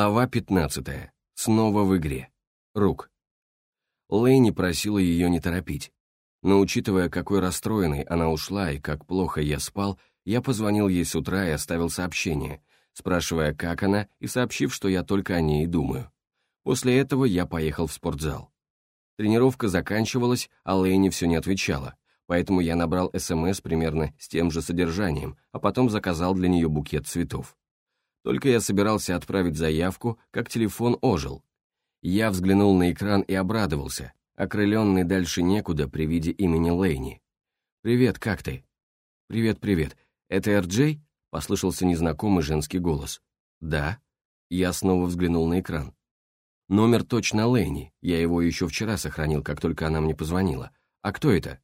Глава 15. Снова в игре. Рук. Лэйни просила ее не торопить. Но учитывая, какой расстроенной она ушла и как плохо я спал, я позвонил ей с утра и оставил сообщение, спрашивая, как она, и сообщив, что я только о ней думаю. После этого я поехал в спортзал. Тренировка заканчивалась, а Лэйни все не отвечала, поэтому я набрал СМС примерно с тем же содержанием, а потом заказал для нее букет цветов. Только я собирался отправить заявку, как телефон ожил. Я взглянул на экран и обрадовался, окрыленный дальше некуда при виде имени Лейни. «Привет, как ты?» «Привет-привет. Это Эр-Джей?» — послышался незнакомый женский голос. «Да». Я снова взглянул на экран. Номер точно Лейни, я его еще вчера сохранил, как только она мне позвонила. А кто это?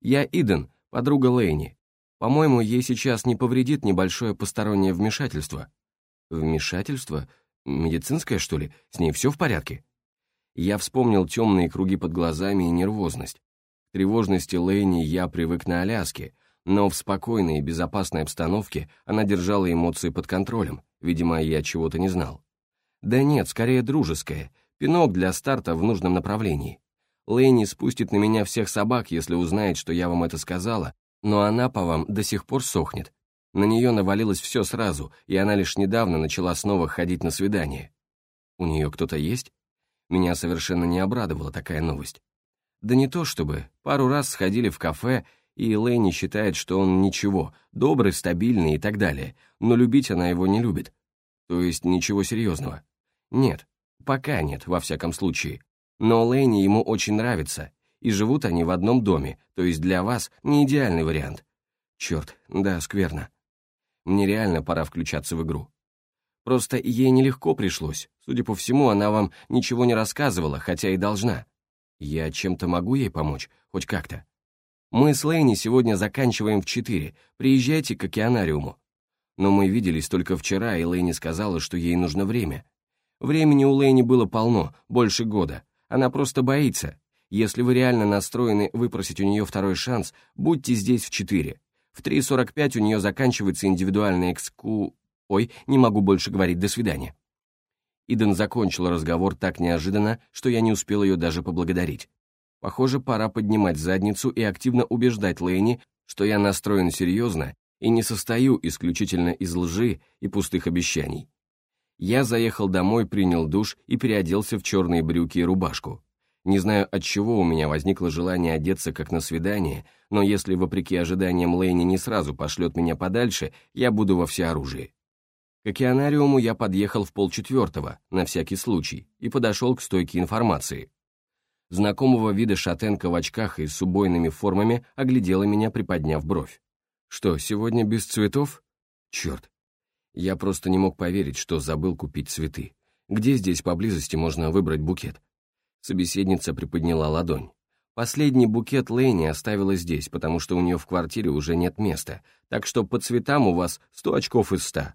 Я Иден, подруга Лейни. По-моему, ей сейчас не повредит небольшое постороннее вмешательство. Вмешательство? Медицинское, что ли? С ней все в порядке? Я вспомнил темные круги под глазами и нервозность. К тревожности Лэйни я привык на Аляске, но в спокойной и безопасной обстановке она держала эмоции под контролем, видимо, я чего-то не знал. Да нет, скорее дружеское, пинок для старта в нужном направлении. Лэйни спустит на меня всех собак, если узнает, что я вам это сказала, но она по вам до сих пор сохнет, на нее навалилось все сразу, и она лишь недавно начала снова ходить на свидание. У нее кто-то есть? Меня совершенно не обрадовала такая новость. Да не то чтобы, пару раз сходили в кафе, и Лэйни считает, что он ничего, добрый, стабильный и так далее, но любить она его не любит. То есть ничего серьезного. Нет, пока нет, во всяком случае. Но Лэйни ему очень нравится, и живут они в одном доме, то есть для вас не идеальный вариант. Черт, да, скверно. Мне реально пора включаться в игру. Просто ей нелегко пришлось. Судя по всему, она вам ничего не рассказывала, хотя и должна. Я чем-то могу ей помочь, хоть как-то. Мы с Лейни сегодня заканчиваем в четыре. Приезжайте к океанариуму. Но мы виделись только вчера, и Лейни сказала, что ей нужно время. Времени у Лейни было полно, больше года. Она просто боится. Если вы реально настроены выпросить у нее второй шанс, будьте здесь в четыре. В 3.45 у нее заканчивается индивидуальный экску... Ой, не могу больше говорить, до свидания. Иден закончила разговор так неожиданно, что я не успел ее даже поблагодарить. Похоже, пора поднимать задницу и активно убеждать Лэйни, что я настроен серьезно и не состою исключительно из лжи и пустых обещаний. Я заехал домой, принял душ и переоделся в черные брюки и рубашку. Не знаю, от чего у меня возникло желание одеться как на свидание, но если, вопреки ожиданиям, Лейни не сразу пошлет меня подальше, я буду во всеоружии. К океанариуму я подъехал в полчетвертого, на всякий случай, и подошел к стойке информации. Знакомого вида шатенка в очках и с убойными формами оглядела меня, приподняв бровь. «Что, сегодня без цветов?» «Черт!» Я просто не мог поверить, что забыл купить цветы. Где здесь поблизости можно выбрать букет? Собеседница приподняла ладонь. Последний букет Лэйни оставила здесь, потому что у нее в квартире уже нет места, так что по цветам у вас сто очков из ста.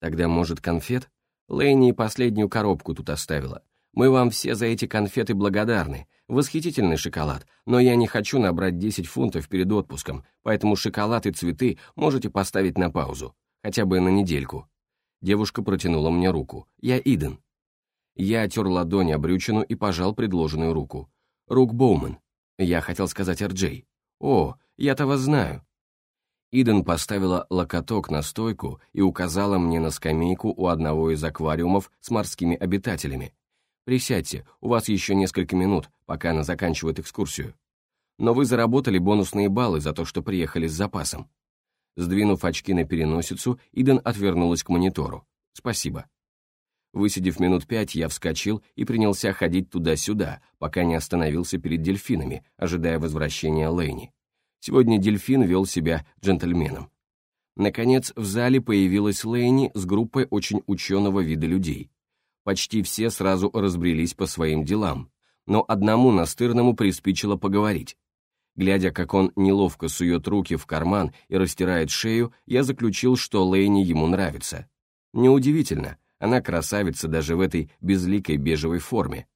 Тогда, может, конфет? Лэйни последнюю коробку тут оставила. Мы вам все за эти конфеты благодарны. Восхитительный шоколад, но я не хочу набрать 10 фунтов перед отпуском, поэтому шоколад и цветы можете поставить на паузу, хотя бы на недельку. Девушка протянула мне руку. Я Иден. Я отер ладонь о брючину и пожал предложенную руку. Рук Боуман. Я хотел сказать Арджей. О, я-то вас знаю. Иден поставила локоток на стойку и указала мне на скамейку у одного из аквариумов с морскими обитателями. «Присядьте, у вас еще несколько минут, пока она заканчивает экскурсию. Но вы заработали бонусные баллы за то, что приехали с запасом». Сдвинув очки на переносицу, Иден отвернулась к монитору. «Спасибо». Высидев минут пять, я вскочил и принялся ходить туда-сюда, пока не остановился перед дельфинами, ожидая возвращения Лэйни. Сегодня дельфин вел себя джентльменом. Наконец, в зале появилась Лэйни с группой очень ученого вида людей. Почти все сразу разбрелись по своим делам, но одному настырному приспичило поговорить. Глядя, как он неловко сует руки в карман и растирает шею, я заключил, что Лэйни ему нравится. Неудивительно, она красавица даже в этой безликой бежевой форме.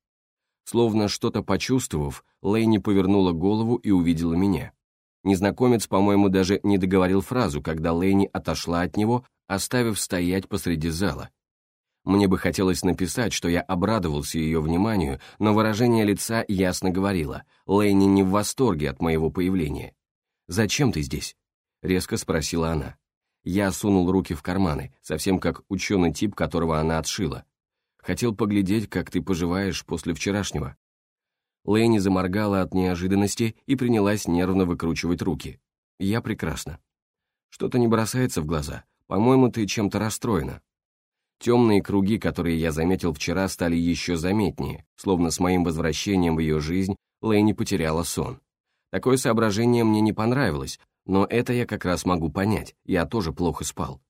Словно что-то почувствовав, Лейни повернула голову и увидела меня. Незнакомец, по-моему, даже не договорил фразу, когда Лейни отошла от него, оставив стоять посреди зала. Мне бы хотелось написать, что я обрадовался ее вниманию, но выражение лица ясно говорило, Лэйни не в восторге от моего появления. «Зачем ты здесь?» — резко спросила она. Я сунул руки в карманы, совсем как ученый тип, которого она отшила. Хотел поглядеть, как ты поживаешь после вчерашнего. Лэйни заморгала от неожиданности и принялась нервно выкручивать руки. Я прекрасно. Что-то не бросается в глаза. По-моему, ты чем-то расстроена. Темные круги, которые я заметил вчера, стали еще заметнее, словно с моим возвращением в ее жизнь Лэйни потеряла сон. Такое соображение мне не понравилось, но это я как раз могу понять, я тоже плохо спал.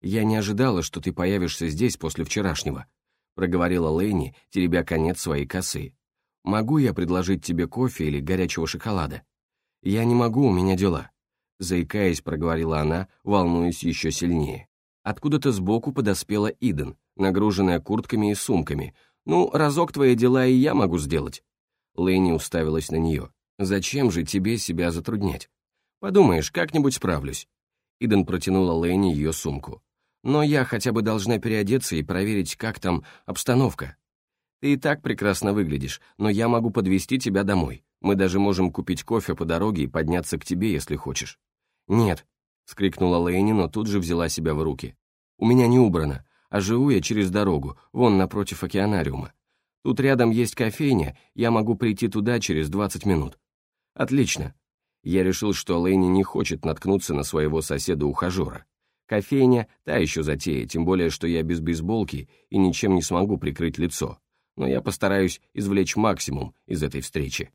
«Я не ожидала, что ты появишься здесь после вчерашнего», проговорила Лэйни, теребя конец своей косы. «Могу я предложить тебе кофе или горячего шоколада?» «Я не могу, у меня дела», заикаясь, проговорила она, волнуясь еще сильнее. Откуда-то сбоку подоспела Иден, нагруженная куртками и сумками. «Ну, разок твои дела и я могу сделать». Лэйни уставилась на нее. «Зачем же тебе себя затруднять? Подумаешь, как-нибудь справлюсь». Иден протянула Лэйни ее сумку. «Но я хотя бы должна переодеться и проверить, как там обстановка. Ты и так прекрасно выглядишь, но я могу подвести тебя домой. Мы даже можем купить кофе по дороге и подняться к тебе, если хочешь». «Нет», — скрикнула Лэйни, но тут же взяла себя в руки. У меня не убрано, а живу я через дорогу, вон напротив океанариума. Тут рядом есть кофейня, я могу прийти туда через 20 минут. Отлично. Я решил, что Лэйни не хочет наткнуться на своего соседа-ухажера. Кофейня — та еще затея, тем более, что я без бейсболки и ничем не смогу прикрыть лицо. Но я постараюсь извлечь максимум из этой встречи.